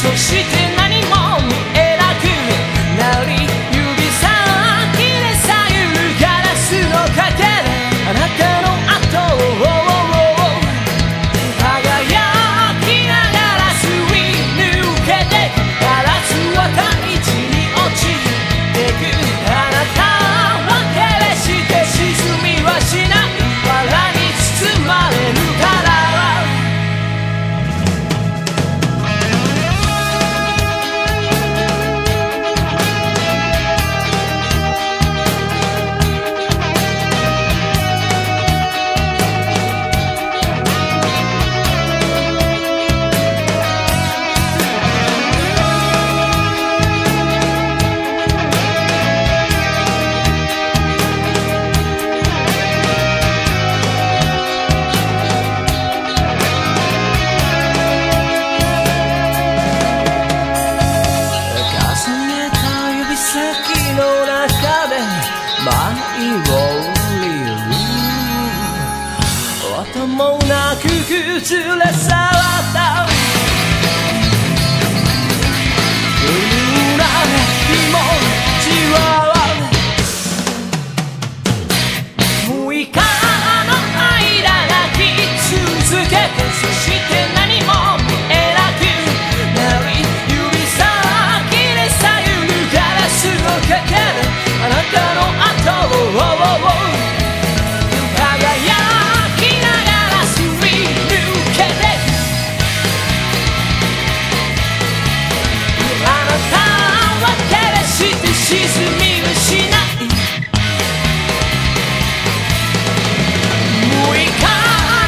so she to let 沈みはしない6日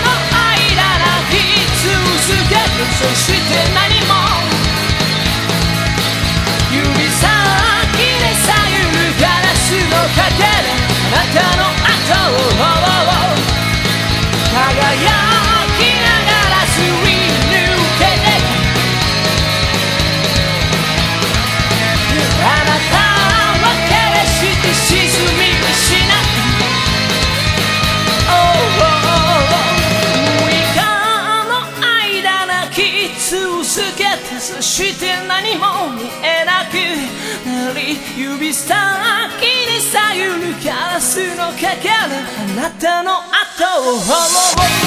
の間なき続けて何も見えなくなり指先に左右にガラスのかかるあなたの後を